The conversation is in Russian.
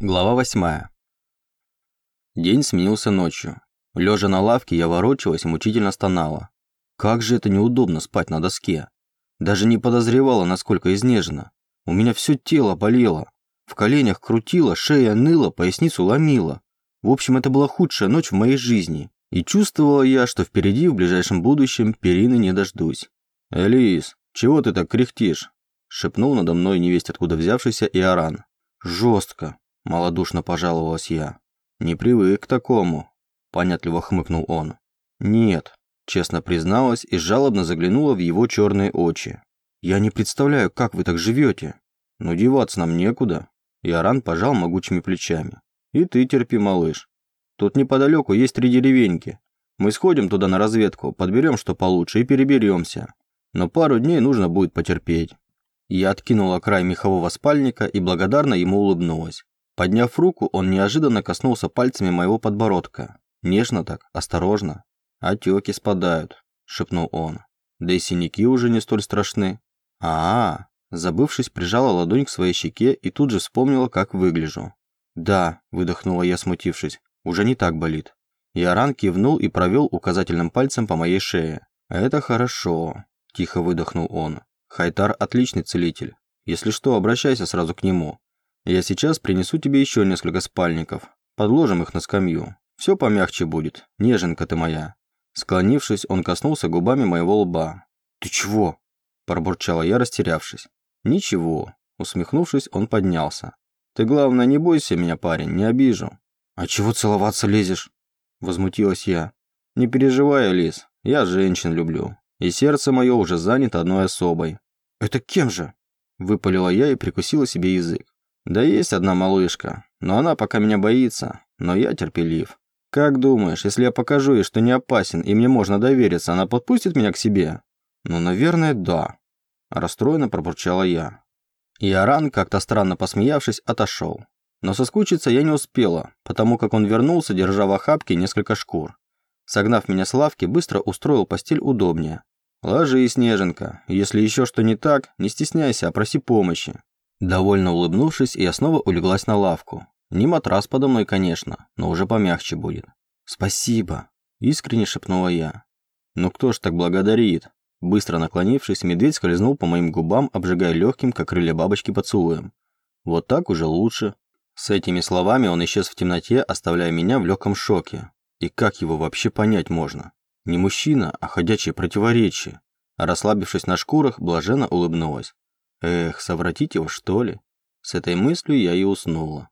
Глава 8. День сменился ночью. Лежа на лавке, я ворочалась и мучительно стонала. Как же это неудобно спать на доске. Даже не подозревала, насколько изнежена. У меня все тело болело. В коленях крутило, шея ныла, поясницу ломила. В общем, это была худшая ночь в моей жизни. И чувствовала я, что впереди в ближайшем будущем перины не дождусь. «Элис, чего ты так кряхтишь?» шепнул надо мной невесть откуда взявшийся Иоран. «Жестко», – малодушно пожаловалась я. «Не привык к такому», – понятливо хмыкнул он. «Нет», – честно призналась и жалобно заглянула в его черные очи. «Я не представляю, как вы так живете. Но деваться нам некуда». Иоран пожал могучими плечами. «И ты терпи, малыш. Тут неподалеку есть три деревеньки. Мы сходим туда на разведку, подберем что получше и переберемся. Но пару дней нужно будет потерпеть». Я откинула край мехового спальника и благодарно ему улыбнулась. Подняв руку, он неожиданно коснулся пальцами моего подбородка. Нежно так, осторожно. «Отеки спадают», – шепнул он. «Да и синяки уже не столь страшны». А, -а, а Забывшись, прижала ладонь к своей щеке и тут же вспомнила, как выгляжу. «Да», – выдохнула я, смутившись, – «уже не так болит». Яран кивнул и провел указательным пальцем по моей шее. «Это хорошо», – тихо выдохнул он. «Хайтар – отличный целитель. Если что, обращайся сразу к нему. Я сейчас принесу тебе еще несколько спальников. Подложим их на скамью. Все помягче будет, неженка ты моя». Склонившись, он коснулся губами моего лба. «Ты чего?» – пробурчала я, растерявшись. «Ничего». Усмехнувшись, он поднялся. «Ты, главное, не бойся меня, парень, не обижу». «А чего целоваться лезешь?» – возмутилась я. «Не переживай, Алис, я женщин люблю, и сердце мое уже занято одной особой». «Это кем же?» – выпалила я и прикусила себе язык. Да есть одна малышка, но она пока меня боится, но я терпелив. Как думаешь, если я покажу ей, что не опасен и мне можно довериться, она подпустит меня к себе? Ну, наверное, да. Расстроенно пробурчала я. И Аран, как-то странно посмеявшись, отошел. Но соскучиться я не успела, потому как он вернулся, держа в охапке несколько шкур. Согнав меня с лавки, быстро устроил постель удобнее. «Ложись, Неженка. Если еще что не так, не стесняйся, а проси помощи. Довольно улыбнувшись, я снова улеглась на лавку. Не матрас подо мной, конечно, но уже помягче будет. «Спасибо», – искренне шепнула я. «Ну кто ж так благодарит?» Быстро наклонившись, медведь скользнул по моим губам, обжигая легким, как крылья бабочки, поцелуем. «Вот так уже лучше». С этими словами он исчез в темноте, оставляя меня в легком шоке. И как его вообще понять можно? Не мужчина, а ходячее противоречие. расслабившись на шкурах, блаженно улыбнулась. Эх, совратить его, что ли? С этой мыслью я и уснула.